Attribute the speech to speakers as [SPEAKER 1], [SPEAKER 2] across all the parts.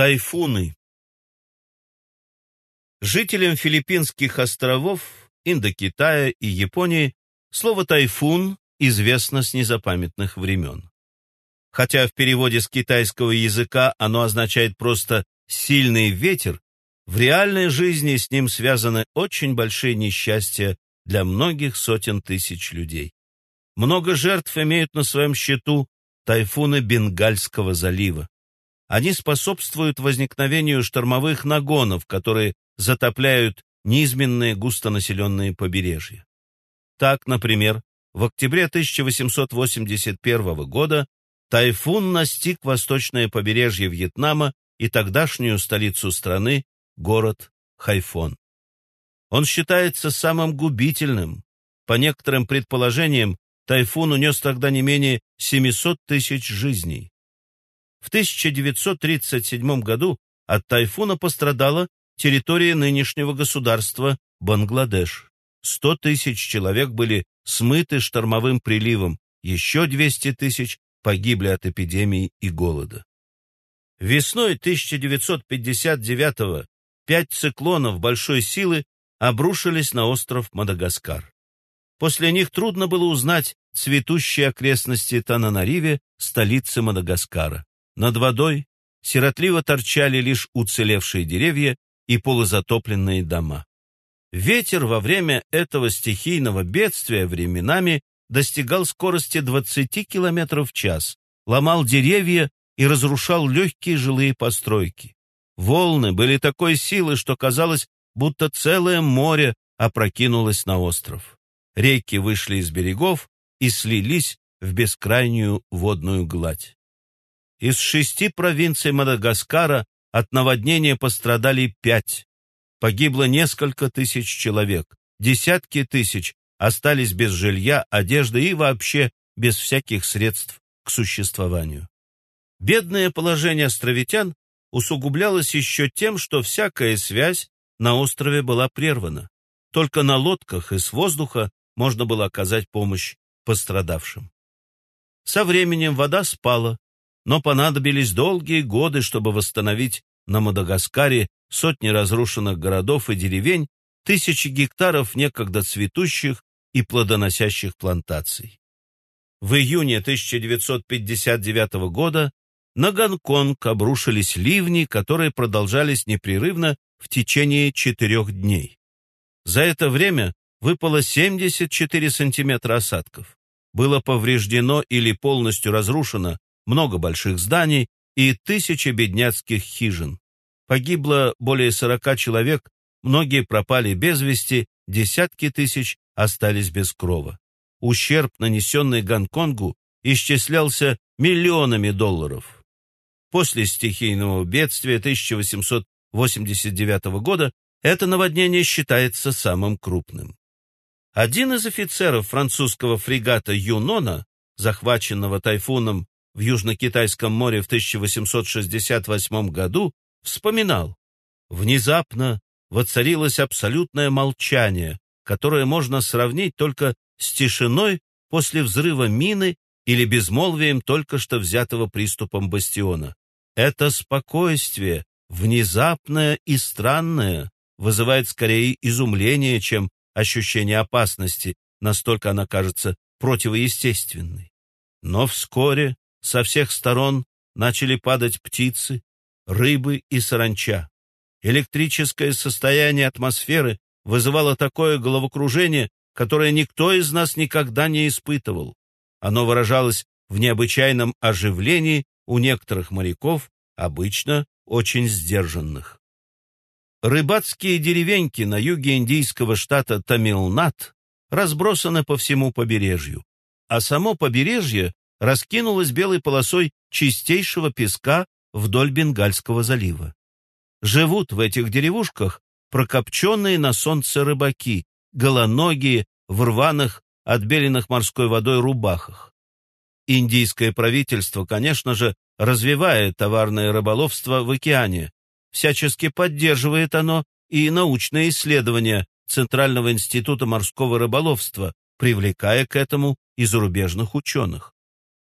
[SPEAKER 1] Тайфуны Жителям Филиппинских островов, Индокитая и Японии слово «тайфун» известно с незапамятных времен. Хотя в переводе с китайского языка оно означает просто «сильный ветер», в реальной жизни с ним связаны очень большие несчастья для многих сотен тысяч людей. Много жертв имеют на своем счету тайфуны Бенгальского залива. Они способствуют возникновению штормовых нагонов, которые затопляют низменные густонаселенные побережья. Так, например, в октябре 1881 года тайфун настиг восточное побережье Вьетнама и тогдашнюю столицу страны, город Хайфон. Он считается самым губительным. По некоторым предположениям, тайфун унес тогда не менее 700 тысяч жизней. В 1937 году от тайфуна пострадала территория нынешнего государства Бангладеш. 100 тысяч человек были смыты штормовым приливом, еще 200 тысяч погибли от эпидемии и голода. Весной 1959-го пять циклонов большой силы обрушились на остров Мадагаскар. После них трудно было узнать цветущие окрестности Тананариве, столицы Мадагаскара. Над водой сиротливо торчали лишь уцелевшие деревья и полузатопленные дома. Ветер во время этого стихийного бедствия временами достигал скорости 20 км в час, ломал деревья и разрушал легкие жилые постройки. Волны были такой силы, что казалось, будто целое море опрокинулось на остров. Реки вышли из берегов и слились в бескрайнюю водную гладь. Из шести провинций Мадагаскара от наводнения пострадали пять. Погибло несколько тысяч человек, десятки тысяч остались без жилья, одежды и вообще без всяких средств к существованию. Бедное положение островитян усугублялось еще тем, что всякая связь на острове была прервана. Только на лодках и с воздуха можно было оказать помощь пострадавшим. Со временем вода спала, но понадобились долгие годы, чтобы восстановить на Мадагаскаре сотни разрушенных городов и деревень, тысячи гектаров некогда цветущих и плодоносящих плантаций. В июне 1959 года на Гонконг обрушились ливни, которые продолжались непрерывно в течение четырех дней. За это время выпало 74 сантиметра осадков. Было повреждено или полностью разрушено много больших зданий и тысячи бедняцких хижин. Погибло более 40 человек, многие пропали без вести, десятки тысяч остались без крова. Ущерб, нанесенный Гонконгу, исчислялся миллионами долларов. После стихийного бедствия 1889 года это наводнение считается самым крупным. Один из офицеров французского фрегата «Юнона», захваченного тайфуном в Южно-Китайском море в 1868 году, вспоминал, внезапно воцарилось абсолютное молчание, которое можно сравнить только с тишиной после взрыва мины или безмолвием только что взятого приступом бастиона. Это спокойствие, внезапное и странное, вызывает скорее изумление, чем ощущение опасности, настолько она кажется противоестественной. Но вскоре со всех сторон начали падать птицы, рыбы и саранча. Электрическое состояние атмосферы вызывало такое головокружение, которое никто из нас никогда не испытывал. Оно выражалось в необычайном оживлении у некоторых моряков, обычно очень сдержанных. Рыбацкие деревеньки на юге индийского штата Тамилнад разбросаны по всему побережью, а само побережье раскинулось белой полосой чистейшего песка вдоль Бенгальского залива. Живут в этих деревушках прокопченные на солнце рыбаки, голоногие, в рваных, отбеленных морской водой рубахах. Индийское правительство, конечно же, развивает товарное рыболовство в океане, всячески поддерживает оно и научные исследования Центрального института морского рыболовства, привлекая к этому и зарубежных ученых.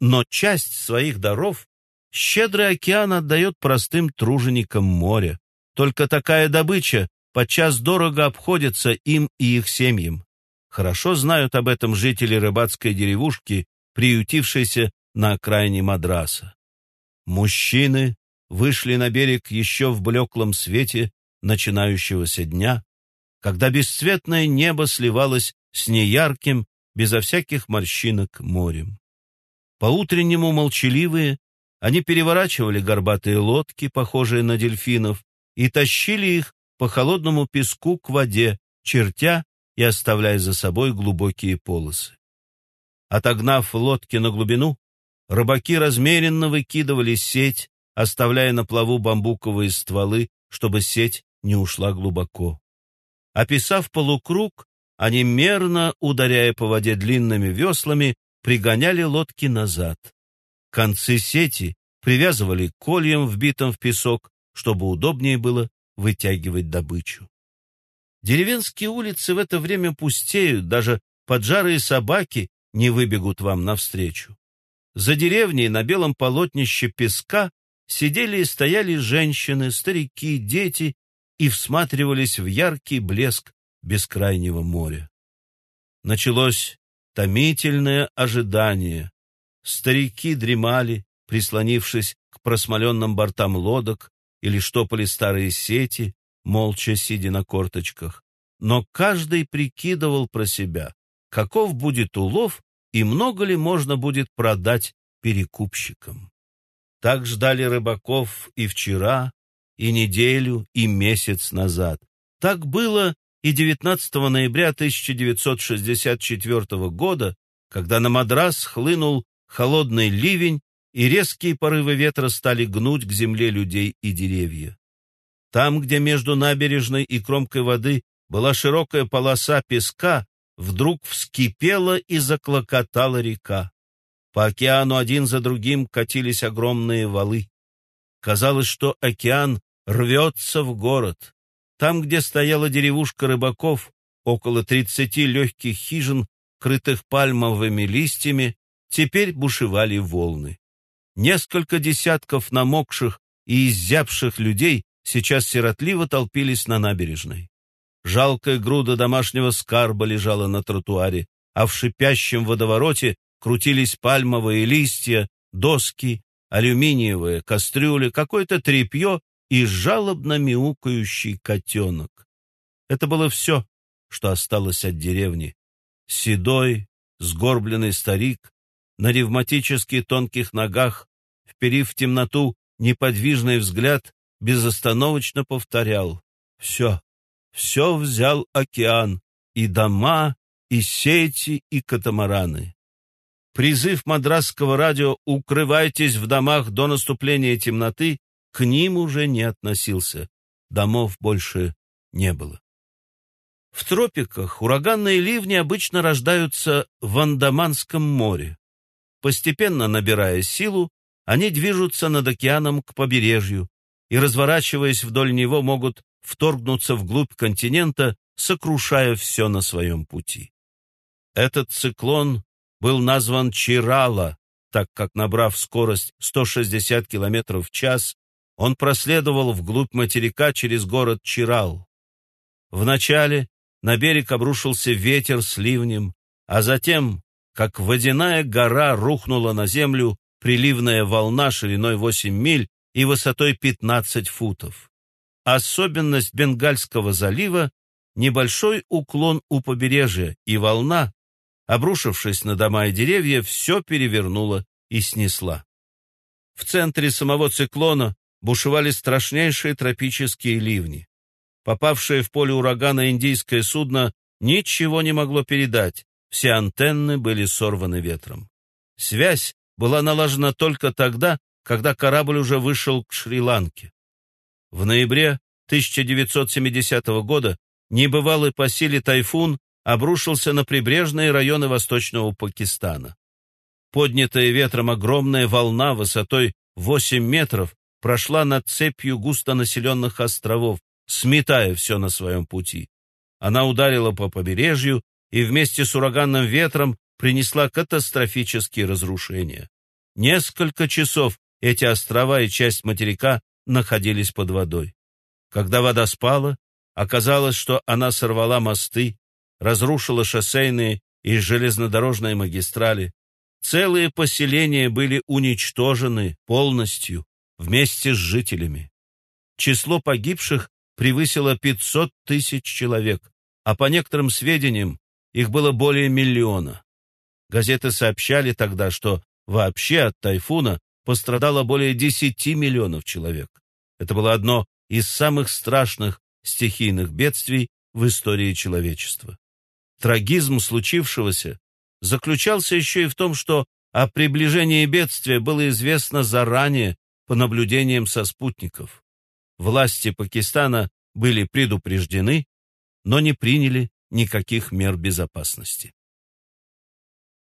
[SPEAKER 1] Но часть своих даров щедрый океан отдает простым труженикам моря. Только такая добыча подчас дорого обходится им и их семьям. Хорошо знают об этом жители рыбацкой деревушки, приютившейся на окраине Мадраса. Мужчины вышли на берег еще в блеклом свете начинающегося дня, когда бесцветное небо сливалось с неярким, безо всяких морщинок морем. По-утреннему молчаливые, они переворачивали горбатые лодки, похожие на дельфинов, и тащили их по холодному песку к воде, чертя и оставляя за собой глубокие полосы. Отогнав лодки на глубину, рыбаки размеренно выкидывали сеть, оставляя на плаву бамбуковые стволы, чтобы сеть не ушла глубоко. Описав полукруг, они мерно, ударяя по воде длинными веслами, пригоняли лодки назад. Концы сети привязывали к кольям, вбитым в песок, чтобы удобнее было вытягивать добычу. Деревенские улицы в это время пустеют, даже поджарые собаки не выбегут вам навстречу. За деревней на белом полотнище песка сидели и стояли женщины, старики, дети и всматривались в яркий блеск бескрайнего моря. Началось томительное ожидание. Старики дремали, прислонившись к просмоленным бортам лодок, или штопали старые сети, молча сидя на корточках. Но каждый прикидывал про себя, каков будет улов и много ли можно будет продать перекупщикам. Так ждали рыбаков и вчера, и неделю, и месяц назад. Так было и 19 ноября 1964 года, когда на Мадрас хлынул холодный ливень, и резкие порывы ветра стали гнуть к земле людей и деревья. Там, где между набережной и кромкой воды была широкая полоса песка, вдруг вскипела и заклокотала река. По океану один за другим катились огромные валы. Казалось, что океан рвется в город. Там, где стояла деревушка рыбаков, около тридцати легких хижин, крытых пальмовыми листьями, теперь бушевали волны. Несколько десятков намокших и изябших людей сейчас сиротливо толпились на набережной. Жалкая груда домашнего скарба лежала на тротуаре, а в шипящем водовороте крутились пальмовые листья, доски, алюминиевые кастрюли, какое-то тряпье и жалобно мяукающий котенок. Это было все, что осталось от деревни. Седой, сгорбленный старик, на ревматически тонких ногах, вперив в темноту неподвижный взгляд, безостановочно повторял «Все, все взял океан, и дома, и сети, и катамараны». Призыв мадрасского радио «Укрывайтесь в домах до наступления темноты» к ним уже не относился. Домов больше не было. В тропиках ураганные ливни обычно рождаются в Андаманском море. Постепенно набирая силу, они движутся над океаном к побережью и, разворачиваясь вдоль него, могут вторгнуться вглубь континента, сокрушая все на своем пути. Этот циклон был назван Чирала, так как, набрав скорость 160 км в час, он проследовал вглубь материка через город Чирал. Вначале на берег обрушился ветер с ливнем, а затем, как водяная гора рухнула на землю, приливная волна шириной 8 миль и высотой 15 футов. Особенность Бенгальского залива – небольшой уклон у побережья, и волна, обрушившись на дома и деревья, все перевернула и снесла. В центре самого циклона бушевали страшнейшие тропические ливни. Попавшее в поле урагана индийское судно ничего не могло передать, все антенны были сорваны ветром. Связь была налажена только тогда, когда корабль уже вышел к Шри-Ланке. В ноябре 1970 года небывалый по силе тайфун обрушился на прибрежные районы восточного Пакистана. Поднятая ветром огромная волна высотой 8 метров прошла над цепью густонаселенных островов, сметая все на своем пути. Она ударила по побережью и вместе с ураганным ветром принесла катастрофические разрушения. Несколько часов эти острова и часть материка находились под водой. Когда вода спала, оказалось, что она сорвала мосты, разрушила шоссейные и железнодорожные магистрали. Целые поселения были уничтожены полностью вместе с жителями. Число погибших превысило 500 тысяч человек, а по некоторым сведениям их было более миллиона. Газеты сообщали тогда, что вообще от тайфуна пострадало более 10 миллионов человек. Это было одно из самых страшных стихийных бедствий в истории человечества. Трагизм случившегося заключался еще и в том, что о приближении бедствия было известно заранее по наблюдениям со спутников. Власти Пакистана были предупреждены, но не приняли никаких мер безопасности.